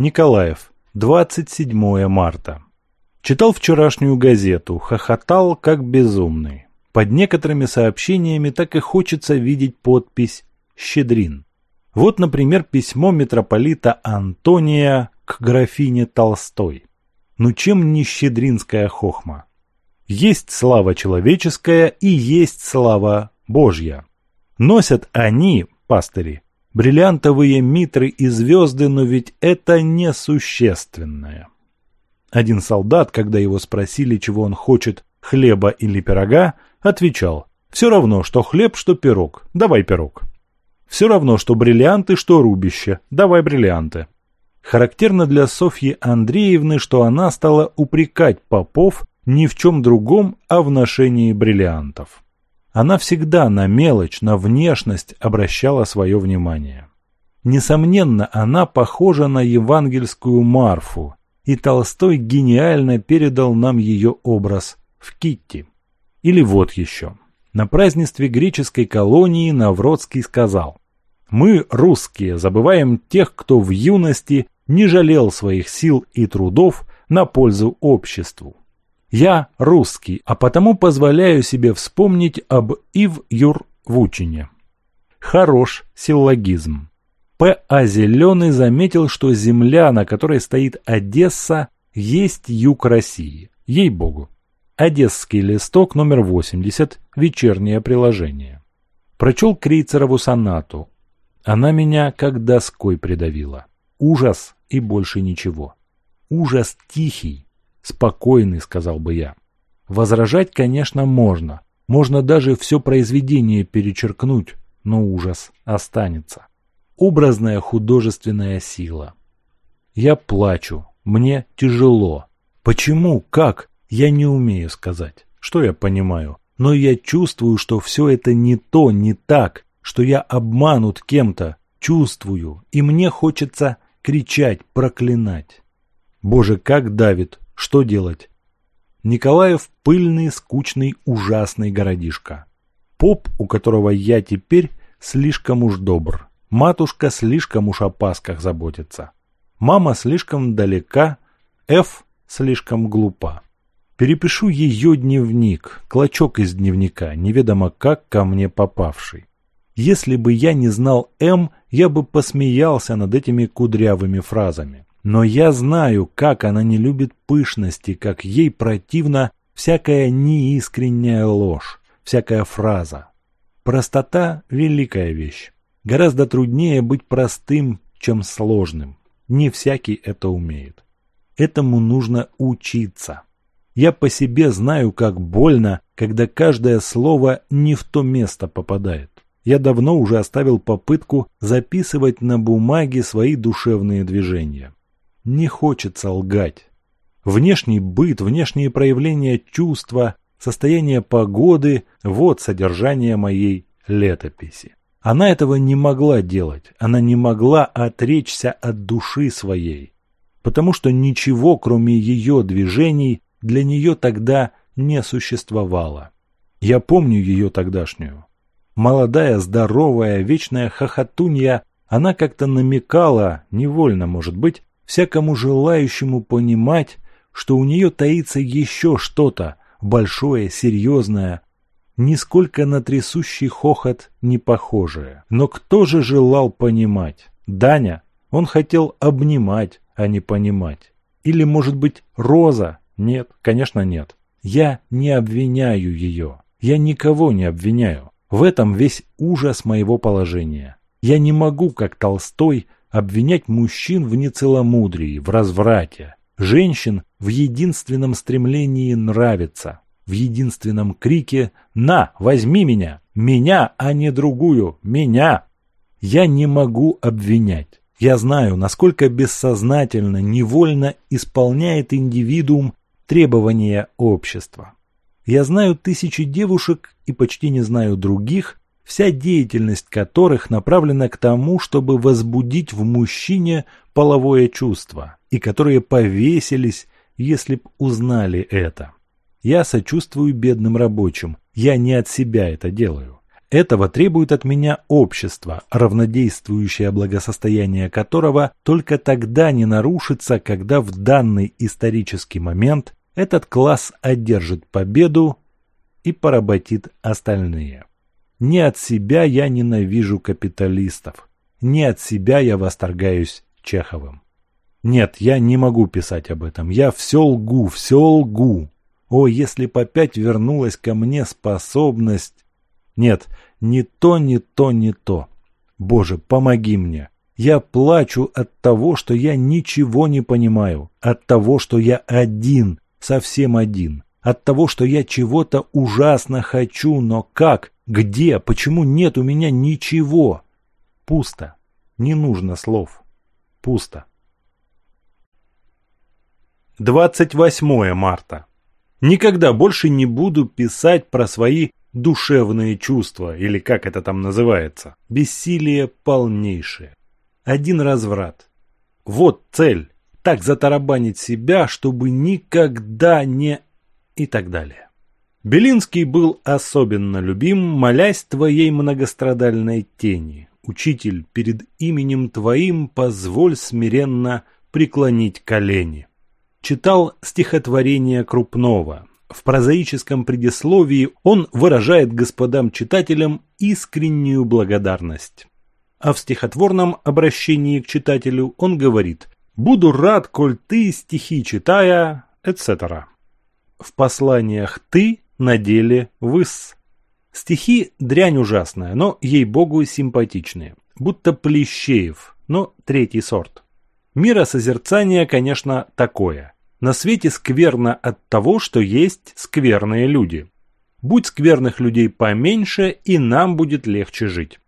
Николаев, 27 марта. Читал вчерашнюю газету, хохотал как безумный. Под некоторыми сообщениями так и хочется видеть подпись «Щедрин». Вот, например, письмо митрополита Антония к графине Толстой. Ну чем не щедринская хохма? Есть слава человеческая и есть слава Божья. Носят они, пастыри, бриллиантовые митры и звезды, но ведь это несущественное. Один солдат, когда его спросили, чего он хочет, хлеба или пирога, отвечал «Все равно, что хлеб, что пирог, давай пирог». «Все равно, что бриллианты, что рубище, давай бриллианты». Характерно для Софьи Андреевны, что она стала упрекать попов ни в чем другом, а в ношении бриллиантов. Она всегда на мелочь, на внешность обращала свое внимание. Несомненно, она похожа на евангельскую Марфу, и Толстой гениально передал нам ее образ в Китти. Или вот еще. На празднестве греческой колонии Навродский сказал «Мы, русские, забываем тех, кто в юности не жалел своих сил и трудов на пользу обществу. Я русский, а потому позволяю себе вспомнить об Ив Юр Вучине. Хорош силлогизм. П. А. Зеленый заметил, что земля, на которой стоит Одесса, есть юг России. Ей-богу. Одесский листок номер 80, вечернее приложение. Прочел Крейцерову сонату. Она меня как доской придавила. Ужас и больше ничего. Ужас тихий, спокойный», — сказал бы я. Возражать, конечно, можно. Можно даже все произведение перечеркнуть, но ужас останется. Образная художественная сила. Я плачу, мне тяжело. Почему, как, я не умею сказать. Что я понимаю? Но я чувствую, что все это не то, не так, что я обманут кем-то. Чувствую, и мне хочется кричать, проклинать. Боже, как давит что делать? Николаев – пыльный, скучный, ужасный городишко. Поп, у которого я теперь, слишком уж добр. Матушка слишком уж о пасках заботится. Мама слишком далека, Ф слишком глупа. Перепишу ее дневник, клочок из дневника, неведомо как ко мне попавший. Если бы я не знал М, я бы посмеялся над этими кудрявыми фразами. Но я знаю, как она не любит пышности, как ей противна всякая неискренняя ложь, всякая фраза. Простота – великая вещь. Гораздо труднее быть простым, чем сложным. Не всякий это умеет. Этому нужно учиться. Я по себе знаю, как больно, когда каждое слово не в то место попадает. Я давно уже оставил попытку записывать на бумаге свои душевные движения не хочется лгать. Внешний быт, внешние проявления чувства, состояние погоды – вот содержание моей летописи. Она этого не могла делать, она не могла отречься от души своей, потому что ничего, кроме ее движений, для нее тогда не существовало. Я помню ее тогдашнюю. Молодая, здоровая, вечная хохотунья, она как-то намекала, невольно, может быть, всякому желающему понимать, что у нее таится еще что-то большое, серьезное, нисколько на трясущий хохот не похожее. Но кто же желал понимать? Даня? Он хотел обнимать, а не понимать. Или, может быть, Роза? Нет, конечно, нет. Я не обвиняю ее. Я никого не обвиняю. В этом весь ужас моего положения. Я не могу, как Толстой, обвинять мужчин в нецеломудрии, в разврате, женщин в единственном стремлении нравиться, в единственном крике «На, возьми меня! Меня, а не другую! Меня!» Я не могу обвинять. Я знаю, насколько бессознательно, невольно исполняет индивидуум требования общества. Я знаю тысячи девушек и почти не знаю других, Вся деятельность которых направлена к тому, чтобы возбудить в мужчине половое чувство, и которые повесились, если б узнали это. Я сочувствую бедным рабочим, я не от себя это делаю. Этого требует от меня общество, равнодействующее благосостояние которого только тогда не нарушится, когда в данный исторический момент этот класс одержит победу и поработит остальные. Не от себя я ненавижу капиталистов. Не от себя я восторгаюсь Чеховым. Нет, я не могу писать об этом. Я все лгу, все лгу. О, если бы опять вернулась ко мне способность... Нет, не то, не то, не то. Боже, помоги мне. Я плачу от того, что я ничего не понимаю. От того, что я один, совсем один. От того, что я чего-то ужасно хочу, но как? Где? Почему нет у меня ничего? Пусто. Не нужно слов. Пусто. 28 марта. Никогда больше не буду писать про свои душевные чувства, или как это там называется. Бессилие полнейшее. Один разврат. Вот цель. Так затарабанить себя, чтобы никогда не... и так далее. Белинский был особенно любим, молясь твоей многострадальной тени. Учитель, перед именем твоим позволь смиренно преклонить колени. Читал стихотворение Крупного. В прозаическом предисловии он выражает господам-читателям искреннюю благодарность. А в стихотворном обращении к читателю он говорит «Буду рад, коль ты стихи читая», etc. В посланиях «ты» на деле выс. Стихи дрянь ужасная, но, ей-богу, симпатичные. Будто Плещеев, но третий сорт. Мира созерцания, конечно, такое. На свете скверно от того, что есть скверные люди. Будь скверных людей поменьше, и нам будет легче жить.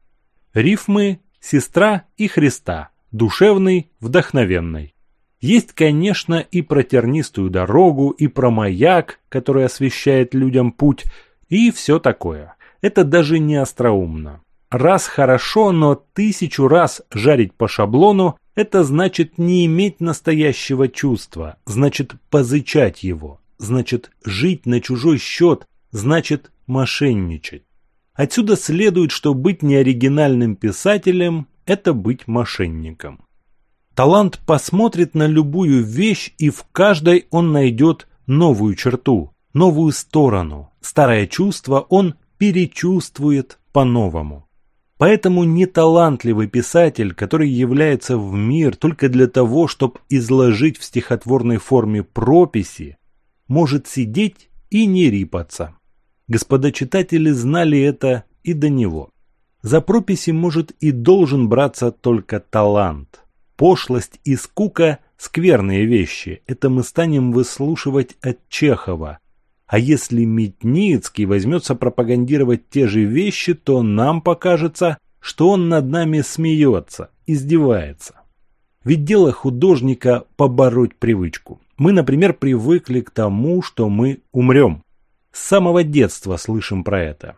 Рифмы «Сестра» и «Христа» душевный, вдохновенный. Есть, конечно, и про тернистую дорогу, и про маяк, который освещает людям путь, и все такое. Это даже не остроумно. Раз хорошо, но тысячу раз жарить по шаблону – это значит не иметь настоящего чувства, значит позычать его, значит жить на чужой счет, значит мошенничать. Отсюда следует, что быть неоригинальным писателем – это быть мошенником. Талант посмотрит на любую вещь, и в каждой он найдет новую черту, новую сторону. Старое чувство он перечувствует по-новому. Поэтому неталантливый писатель, который является в мир только для того, чтобы изложить в стихотворной форме прописи, может сидеть и не рипаться. Господа читатели знали это и до него. За прописи может и должен браться только талант пошлость и скука – скверные вещи, это мы станем выслушивать от Чехова. А если Медницкий возьмется пропагандировать те же вещи, то нам покажется, что он над нами смеется, издевается. Ведь дело художника – побороть привычку. Мы, например, привыкли к тому, что мы умрем. С самого детства слышим про это.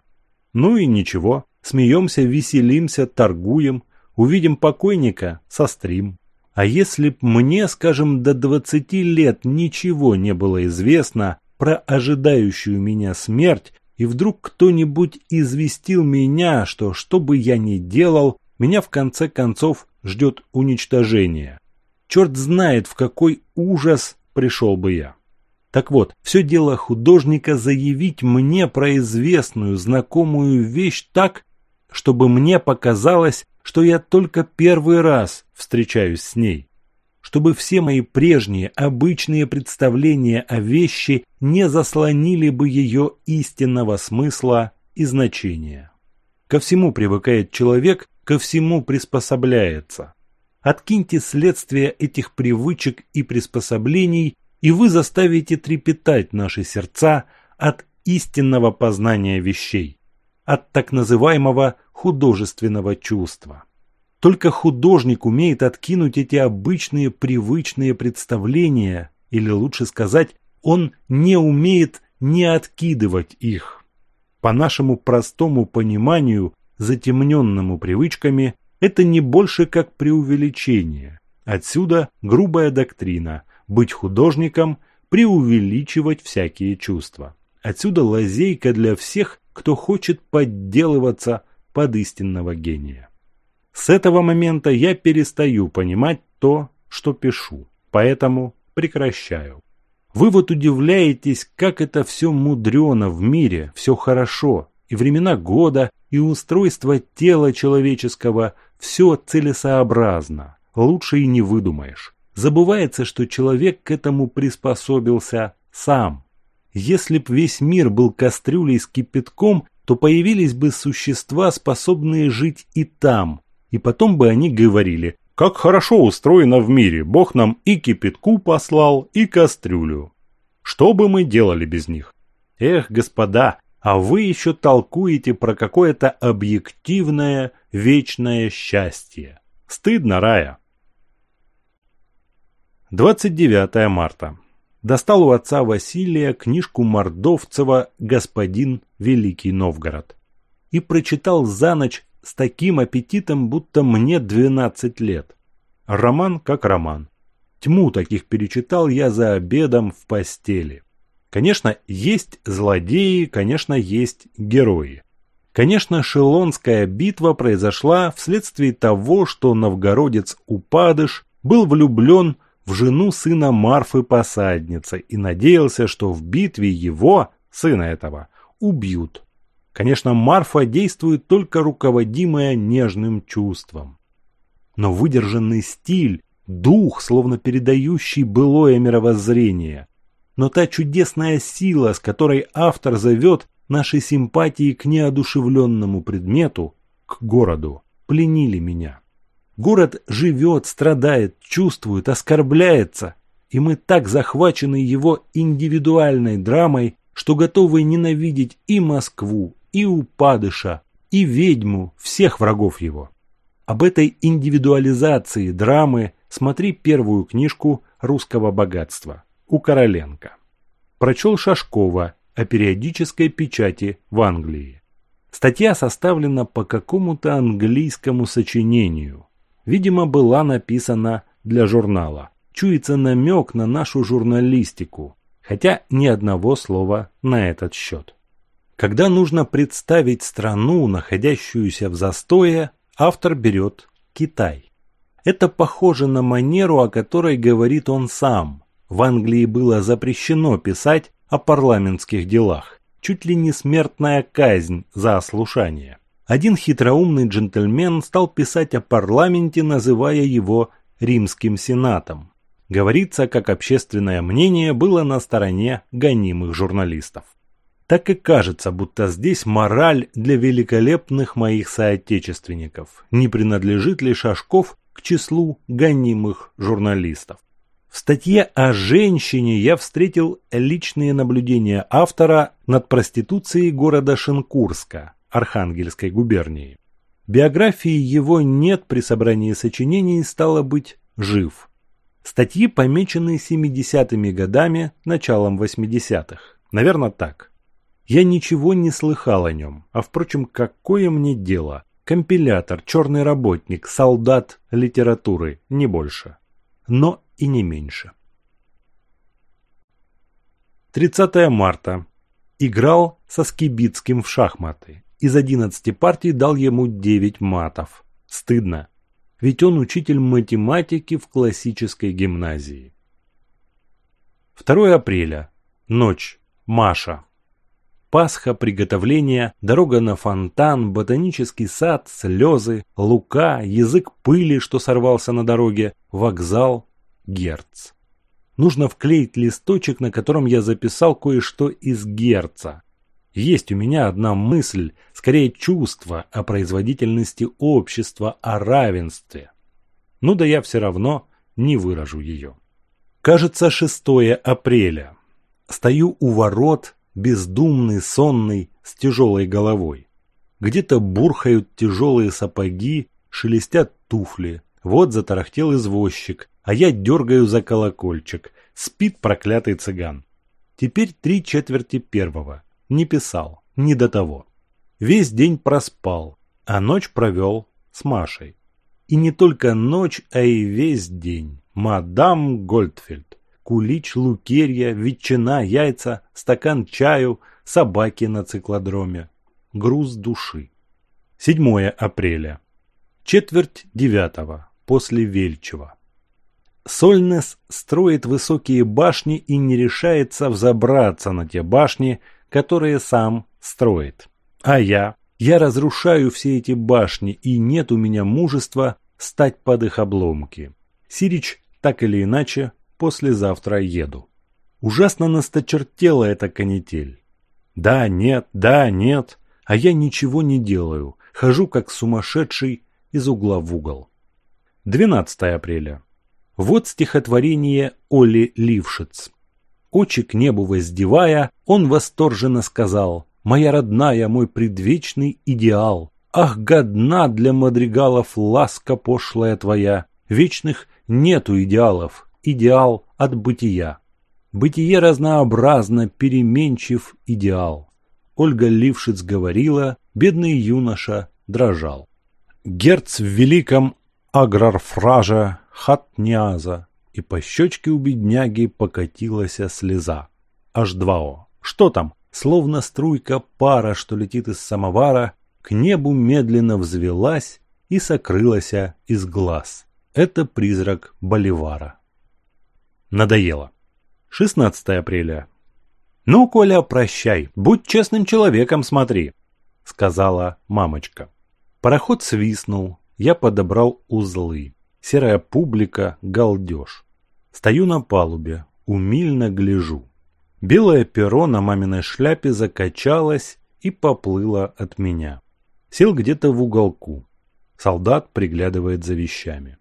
Ну и ничего, смеемся, веселимся, торгуем – увидим покойника, сострим. А если б мне, скажем, до 20 лет ничего не было известно про ожидающую меня смерть, и вдруг кто-нибудь известил меня, что, что бы я ни делал, меня в конце концов ждет уничтожение. Черт знает, в какой ужас пришел бы я. Так вот, все дело художника заявить мне про известную, знакомую вещь так, чтобы мне показалось, что я только первый раз встречаюсь с ней, чтобы все мои прежние обычные представления о вещи не заслонили бы ее истинного смысла и значения. Ко всему привыкает человек, ко всему приспособляется. Откиньте следствие этих привычек и приспособлений, и вы заставите трепетать наши сердца от истинного познания вещей от так называемого художественного чувства. Только художник умеет откинуть эти обычные привычные представления, или лучше сказать, он не умеет не откидывать их. По нашему простому пониманию, затемненному привычками, это не больше как преувеличение. Отсюда грубая доктрина – быть художником, преувеличивать всякие чувства. Отсюда лазейка для всех кто хочет подделываться под истинного гения. С этого момента я перестаю понимать то, что пишу, поэтому прекращаю. Вы вот удивляетесь, как это все мудрено в мире, все хорошо, и времена года, и устройство тела человеческого, все целесообразно, лучше и не выдумаешь. Забывается, что человек к этому приспособился сам, если б весь мир был кастрюлей с кипятком, то появились бы существа, способные жить и там. И потом бы они говорили, как хорошо устроено в мире, Бог нам и кипятку послал, и кастрюлю. Что бы мы делали без них? Эх, господа, а вы еще толкуете про какое-то объективное вечное счастье. Стыдно, Рая. 29 марта достал у отца Василия книжку Мордовцева «Господин Великий Новгород» и прочитал за ночь с таким аппетитом, будто мне 12 лет. Роман как роман. Тьму таких перечитал я за обедом в постели. Конечно, есть злодеи, конечно, есть герои. Конечно, Шелонская битва произошла вследствие того, что новгородец Упадыш был влюблен в жену сына Марфы посадницы и надеялся, что в битве его, сына этого, убьют. Конечно, Марфа действует только руководимая нежным чувством. Но выдержанный стиль, дух, словно передающий былое мировоззрение, но та чудесная сила, с которой автор зовет наши симпатии к неодушевленному предмету, к городу, пленили меня. Город живет, страдает, чувствует, оскорбляется, и мы так захвачены его индивидуальной драмой, что готовы ненавидеть и Москву, и Упадыша, и ведьму, всех врагов его. Об этой индивидуализации драмы смотри первую книжку «Русского богатства» у Короленко. Прочел Шашкова о периодической печати в Англии. Статья составлена по какому-то английскому сочинению – видимо, была написана для журнала. Чуется намек на нашу журналистику, хотя ни одного слова на этот счет. Когда нужно представить страну, находящуюся в застое, автор берет Китай. Это похоже на манеру, о которой говорит он сам. В Англии было запрещено писать о парламентских делах. Чуть ли не смертная казнь за ослушание один хитроумный джентльмен стал писать о парламенте, называя его «Римским сенатом». Говорится, как общественное мнение было на стороне гонимых журналистов. Так и кажется, будто здесь мораль для великолепных моих соотечественников. Не принадлежит ли Шашков к числу гонимых журналистов? В статье о женщине я встретил личные наблюдения автора над проституцией города Шинкурска, Архангельской губернии. Биографии его нет при собрании сочинений, стало быть, жив. Статьи помечены 70-ми годами, началом 80-х. Наверное, так. Я ничего не слыхал о нем, а, впрочем, какое мне дело? Компилятор, черный работник, солдат литературы, не больше. Но и не меньше. 30 марта. Играл со Скибицким в шахматы из одиннадцати партий дал ему девять матов. Стыдно. Ведь он учитель математики в классической гимназии. 2 апреля. Ночь. Маша. Пасха, приготовление, дорога на фонтан, ботанический сад, слезы, лука, язык пыли, что сорвался на дороге, вокзал, герц. Нужно вклеить листочек, на котором я записал кое-что из герца. Есть у меня одна мысль, скорее чувство о производительности общества, о равенстве. Ну да я все равно не выражу ее. Кажется, 6 апреля. Стою у ворот, бездумный, сонный, с тяжелой головой. Где-то бурхают тяжелые сапоги, шелестят туфли. Вот затарахтел извозчик, а я дергаю за колокольчик. Спит проклятый цыган. Теперь три четверти первого не писал, не до того. Весь день проспал, а ночь провел с Машей. И не только ночь, а и весь день. Мадам Гольдфельд. Кулич, лукерья, ветчина, яйца, стакан чаю, собаки на циклодроме. Груз души. 7 апреля. Четверть девятого. После Вельчева. Сольнес строит высокие башни и не решается взобраться на те башни, которые сам строит. А я, я разрушаю все эти башни, и нет у меня мужества стать под их обломки. Сирич, так или иначе, послезавтра еду. Ужасно насточертела эта канитель. Да, нет, да, нет, а я ничего не делаю, хожу как сумасшедший из угла в угол. 12 апреля. Вот стихотворение Оли Лившиц кочек небу воздевая, он восторженно сказал «Моя родная, мой предвечный идеал! Ах, годна для мадригалов ласка пошлая твоя! Вечных нету идеалов, идеал от бытия!» Бытие разнообразно переменчив идеал. Ольга Лившиц говорила, бедный юноша дрожал. Герц в великом аграрфража хатняза и по щечке у бедняги покатилась слеза. Аж два о. Что там? Словно струйка пара, что летит из самовара, к небу медленно взвелась и сокрылась из глаз. Это призрак Боливара. Надоело. 16 апреля. «Ну, Коля, прощай, будь честным человеком, смотри», — сказала мамочка. Пароход свистнул, я подобрал узлы. Серая публика, галдеж. Стою на палубе, умильно гляжу. Белое перо на маминой шляпе закачалось и поплыло от меня. Сел где-то в уголку. Солдат приглядывает за вещами.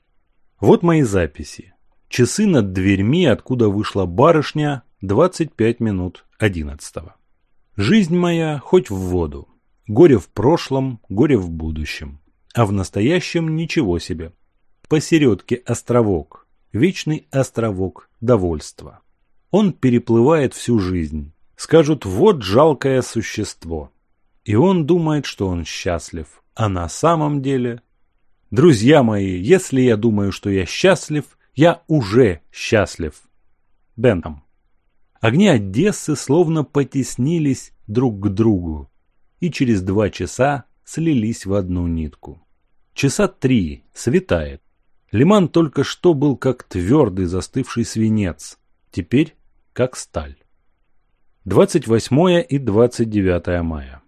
Вот мои записи. Часы над дверьми, откуда вышла барышня, 25 минут одиннадцатого. Жизнь моя хоть в воду. Горе в прошлом, горе в будущем. А в настоящем ничего себе. Посередке островок, вечный островок довольства. Он переплывает всю жизнь. Скажут, вот жалкое существо. И он думает, что он счастлив. А на самом деле... Друзья мои, если я думаю, что я счастлив, я уже счастлив. Бентам. Огни Одессы словно потеснились друг к другу и через два часа слились в одну нитку. Часа три, светает. Лиман только что был как твердый застывший свинец, теперь как сталь. 28 и 29 мая.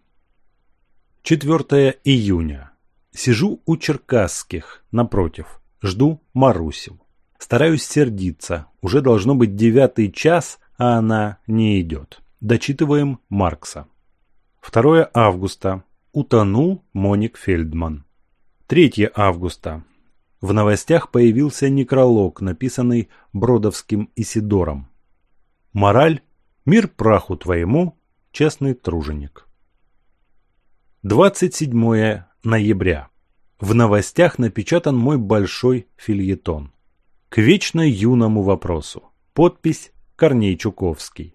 4 июня. Сижу у черкасских, напротив. Жду Марусю. Стараюсь сердиться. Уже должно быть девятый час, а она не идет. Дочитываем Маркса. 2 августа. Утонул Моник Фельдман. 3 августа. В новостях появился некролог, написанный Бродовским Исидором. Мораль – мир праху твоему, честный труженик. 27 ноября. В новостях напечатан мой большой фильетон. К вечно юному вопросу. Подпись Корней Чуковский.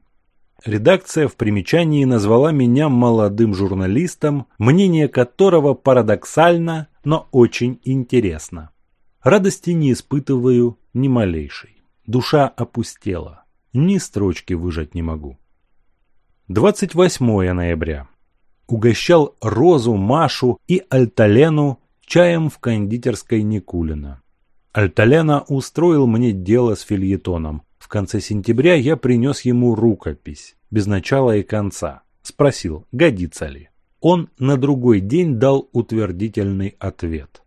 Редакция в примечании назвала меня молодым журналистом, мнение которого парадоксально, но очень интересно. Радости не испытываю ни малейшей. Душа опустела. Ни строчки выжать не могу. 28 ноября. Угощал Розу, Машу и Альталену чаем в кондитерской Никулина. Альталена устроил мне дело с фильетоном. В конце сентября я принес ему рукопись, без начала и конца. Спросил, годится ли. Он на другой день дал утвердительный ответ.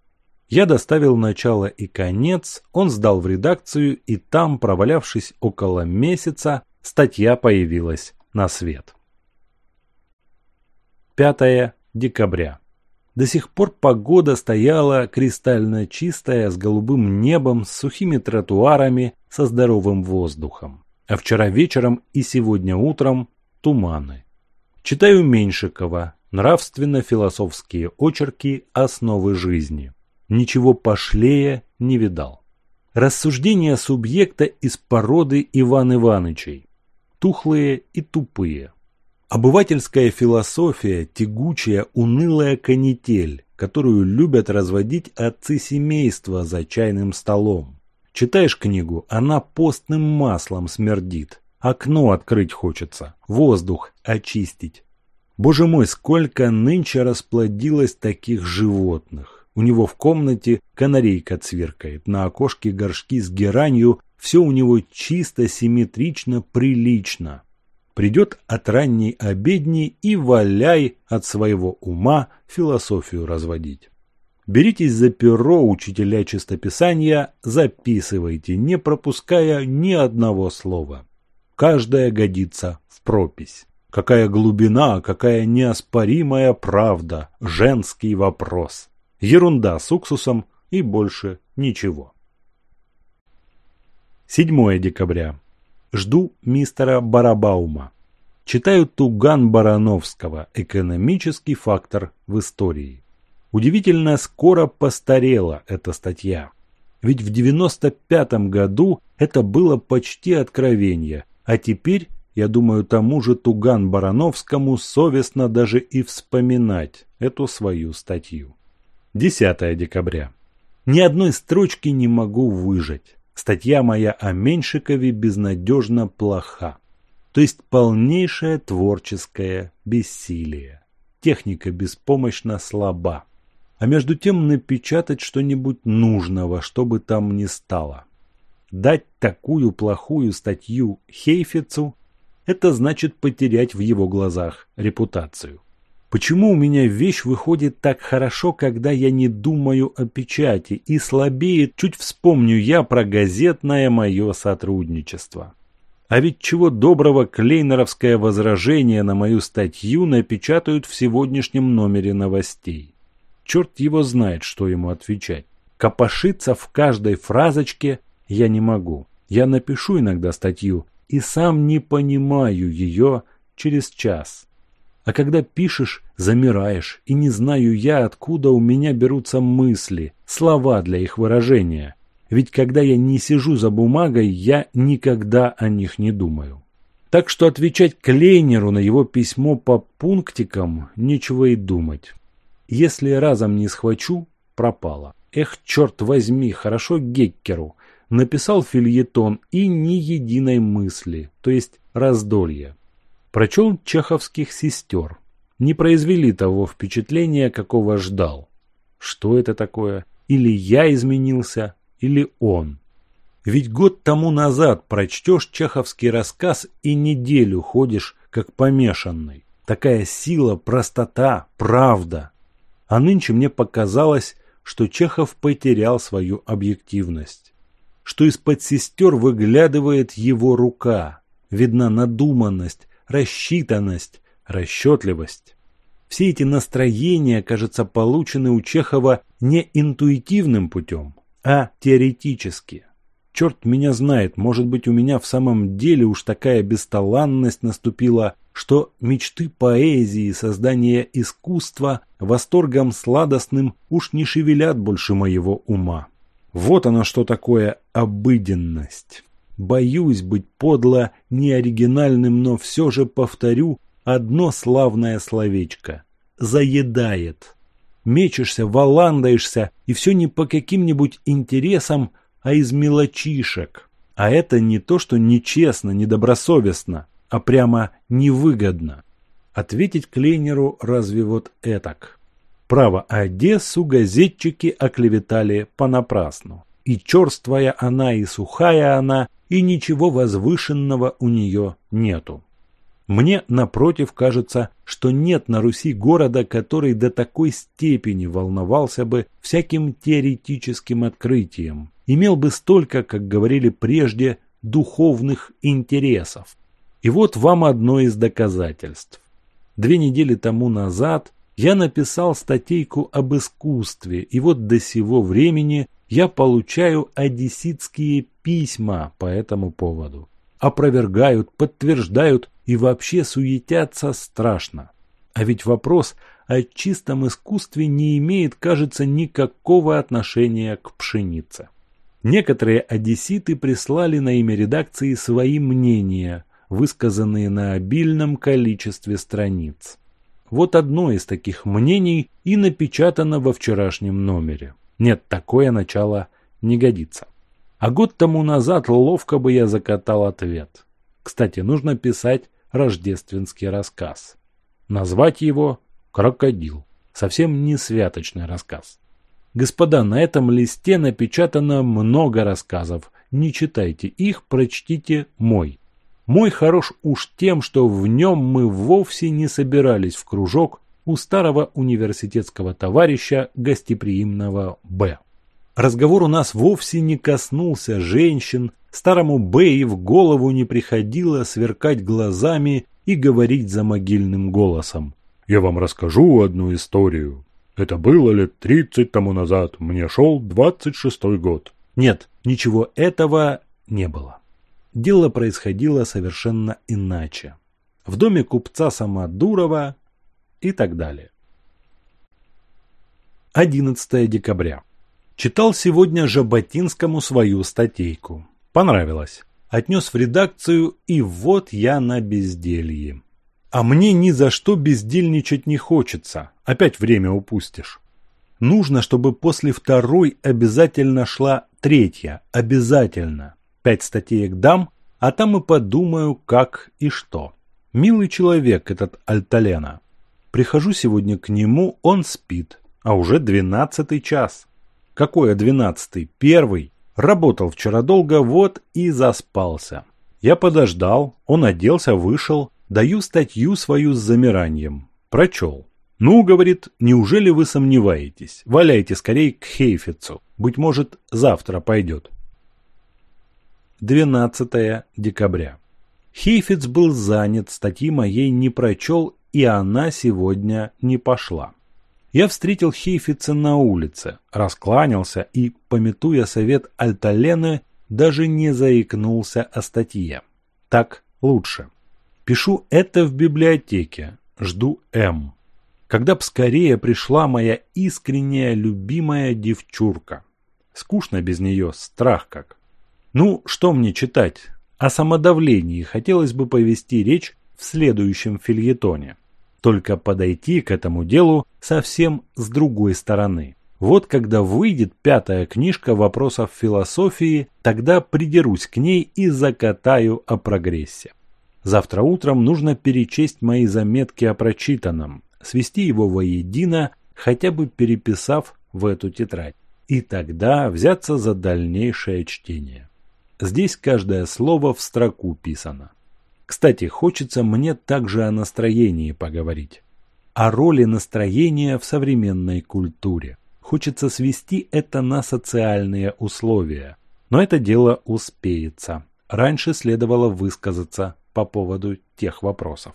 Я доставил начало и конец, он сдал в редакцию, и там, провалявшись около месяца, статья появилась на свет. 5 декабря. До сих пор погода стояла кристально чистая, с голубым небом, с сухими тротуарами, со здоровым воздухом. А вчера вечером и сегодня утром туманы. Читаю Меньшикова «Нравственно-философские очерки. Основы жизни» ничего пошлее не видал. Рассуждения субъекта из породы Иван Иванычей. Тухлые и тупые. Обывательская философия – тягучая, унылая канитель, которую любят разводить отцы семейства за чайным столом. Читаешь книгу, она постным маслом смердит. Окно открыть хочется, воздух очистить. Боже мой, сколько нынче расплодилось таких животных. У него в комнате канарейка цверкает, на окошке горшки с геранью, все у него чисто, симметрично, прилично. Придет от ранней обедни и валяй от своего ума философию разводить. Беритесь за перо, учителя чистописания, записывайте, не пропуская ни одного слова. Каждая годится в пропись. Какая глубина, какая неоспоримая правда, женский вопрос ерунда с уксусом и больше ничего. 7 декабря. Жду мистера Барабаума. Читаю Туган Барановского «Экономический фактор в истории». Удивительно скоро постарела эта статья. Ведь в 95 году это было почти откровение, а теперь, я думаю, тому же Туган Барановскому совестно даже и вспоминать эту свою статью. Десятое декабря. Ни одной строчки не могу выжать. Статья моя о Меньшикове безнадежно плоха. То есть полнейшее творческое бессилие. Техника беспомощно слаба. А между тем напечатать что-нибудь нужного, что бы там ни стало. Дать такую плохую статью Хейфицу – это значит потерять в его глазах репутацию. Почему у меня вещь выходит так хорошо, когда я не думаю о печати, и слабеет, чуть вспомню я про газетное мое сотрудничество? А ведь чего доброго клейнеровское возражение на мою статью напечатают в сегодняшнем номере новостей. Черт его знает, что ему отвечать. Копошиться в каждой фразочке я не могу. Я напишу иногда статью и сам не понимаю ее через час а когда пишешь, замираешь и не знаю я, откуда у меня берутся мысли, слова для их выражения. Ведь когда я не сижу за бумагой, я никогда о них не думаю. Так что отвечать Клейнеру на его письмо по пунктикам нечего и думать. Если разом не схвачу, пропало. Эх, черт возьми, хорошо Геккеру. Написал фильетон и ни единой мысли, то есть раздолье прочел чеховских сестер. Не произвели того впечатления, какого ждал. Что это такое? Или я изменился, или он. Ведь год тому назад прочтешь чеховский рассказ и неделю ходишь, как помешанный. Такая сила, простота, правда. А нынче мне показалось, что Чехов потерял свою объективность. Что из-под сестер выглядывает его рука. Видна надуманность, рассчитанность, расчетливость. Все эти настроения, кажется, получены у Чехова не интуитивным путем, а теоретически. Черт меня знает, может быть, у меня в самом деле уж такая бесталанность наступила, что мечты поэзии, создания искусства восторгом сладостным уж не шевелят больше моего ума. Вот оно что такое обыденность. Боюсь быть подло неоригинальным, но все же повторю одно славное словечко. Заедает. Мечешься, валандаешься, и все не по каким-нибудь интересам, а из мелочишек. А это не то, что нечестно, недобросовестно, а прямо невыгодно. Ответить Клейнеру разве вот этак? Право, Одессу газетчики оклеветали понапрасну и черствая она, и сухая она, и ничего возвышенного у нее нету. Мне, напротив, кажется, что нет на Руси города, который до такой степени волновался бы всяким теоретическим открытием, имел бы столько, как говорили прежде, духовных интересов. И вот вам одно из доказательств. Две недели тому назад я написал статейку об искусстве, и вот до сего времени я получаю одесситские письма по этому поводу. Опровергают, подтверждают и вообще суетятся страшно. А ведь вопрос о чистом искусстве не имеет, кажется, никакого отношения к пшенице. Некоторые одесситы прислали на имя редакции свои мнения, высказанные на обильном количестве страниц. Вот одно из таких мнений и напечатано во вчерашнем номере. Нет, такое начало не годится. А год тому назад ловко бы я закатал ответ. Кстати, нужно писать рождественский рассказ. Назвать его «Крокодил». Совсем не святочный рассказ. Господа, на этом листе напечатано много рассказов. Не читайте их, прочтите мой. Мой хорош уж тем, что в нем мы вовсе не собирались в кружок у старого университетского товарища гостеприимного Б. Разговор у нас вовсе не коснулся женщин, старому Б и в голову не приходило сверкать глазами и говорить за могильным голосом. «Я вам расскажу одну историю. Это было лет тридцать тому назад, мне шел двадцать шестой год». Нет, ничего этого не было. Дело происходило совершенно иначе. В доме купца Самодурова и так далее. 11 декабря. Читал сегодня Жаботинскому свою статейку. Понравилось. Отнес в редакцию, и вот я на безделье. А мне ни за что бездельничать не хочется. Опять время упустишь. Нужно, чтобы после второй обязательно шла третья. Обязательно. Пять статеек дам, а там и подумаю, как и что. Милый человек этот Альталена. Прихожу сегодня к нему, он спит, а уже двенадцатый час. Какое двенадцатый? Первый. Работал вчера долго, вот и заспался. Я подождал, он оделся, вышел, даю статью свою с замиранием. Прочел. «Ну, — говорит, — неужели вы сомневаетесь? Валяйте скорее к Хейфицу. Быть может, завтра пойдет». 12 декабря. Хейфиц был занят, статьи моей не прочел и она сегодня не пошла. Я встретил Хейфица на улице, раскланялся и, пометуя совет Альталены, даже не заикнулся о статье. Так лучше. Пишу это в библиотеке, жду М. Когда б скорее пришла моя искренняя любимая девчурка. Скучно без нее, страх как. Ну, что мне читать? О самодавлении хотелось бы повести речь в следующем фильетоне только подойти к этому делу совсем с другой стороны. Вот когда выйдет пятая книжка вопросов философии, тогда придерусь к ней и закатаю о прогрессе. Завтра утром нужно перечесть мои заметки о прочитанном, свести его воедино, хотя бы переписав в эту тетрадь, и тогда взяться за дальнейшее чтение. Здесь каждое слово в строку писано. Кстати, хочется мне также о настроении поговорить. О роли настроения в современной культуре. Хочется свести это на социальные условия. Но это дело успеется. Раньше следовало высказаться по поводу тех вопросов.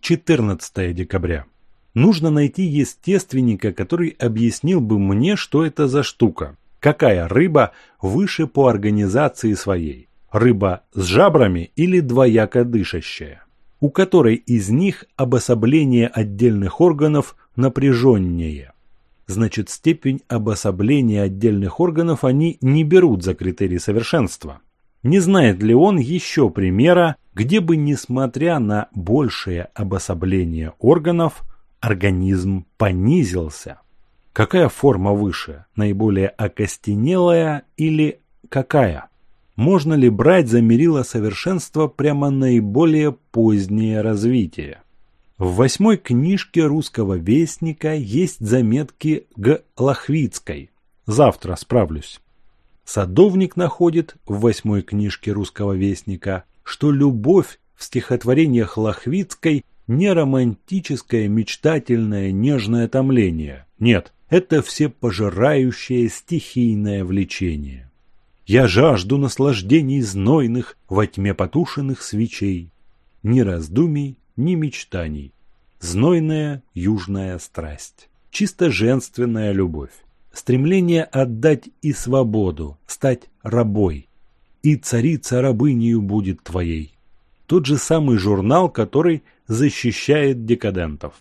14 декабря. Нужно найти естественника, который объяснил бы мне, что это за штука. Какая рыба выше по организации своей? рыба с жабрами или двояко дышащая, у которой из них обособление отдельных органов напряженнее. Значит, степень обособления отдельных органов они не берут за критерий совершенства. Не знает ли он еще примера, где бы, несмотря на большее обособление органов, организм понизился? Какая форма выше, наиболее окостенелая или какая? можно ли брать за мерило совершенства прямо наиболее позднее развитие. В восьмой книжке «Русского вестника» есть заметки Г. Лохвицкой. Завтра справлюсь. Садовник находит в восьмой книжке «Русского вестника», что любовь в стихотворениях Лохвицкой не романтическое, мечтательное, нежное томление. Нет, это все пожирающее стихийное влечение. Я жажду наслаждений знойных во тьме потушенных свечей. Ни раздумий, ни мечтаний. Знойная южная страсть. Чисто женственная любовь. Стремление отдать и свободу, стать рабой. И царица рабынею будет твоей. Тот же самый журнал, который защищает декадентов.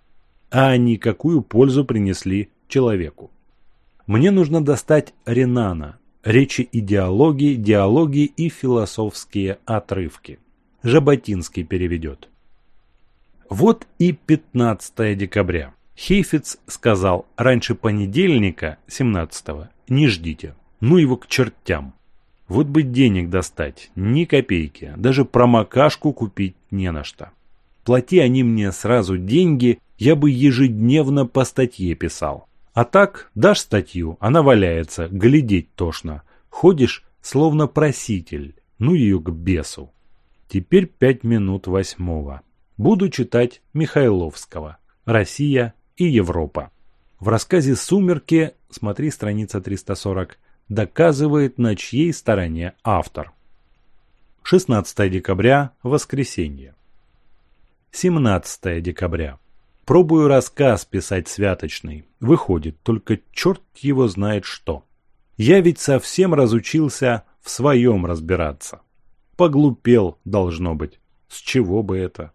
А они какую пользу принесли человеку? Мне нужно достать Ренана – речи идеологии, диалоги и философские отрывки. Жаботинский переведет. Вот и 15 декабря. Хейфиц сказал, раньше понедельника, 17-го, не ждите. Ну его к чертям. Вот бы денег достать, ни копейки, даже промокашку купить не на что. Плати они мне сразу деньги, я бы ежедневно по статье писал. А так, дашь статью, она валяется, глядеть тошно. Ходишь, словно проситель. Ну ее к бесу. Теперь пять минут восьмого. Буду читать Михайловского. Россия и Европа. В рассказе «Сумерки» смотри страница 340 доказывает, на чьей стороне автор. 16 декабря, воскресенье. 17 декабря. Пробую рассказ писать святочный. Выходит, только черт его знает что. Я ведь совсем разучился в своем разбираться. Поглупел, должно быть. С чего бы это?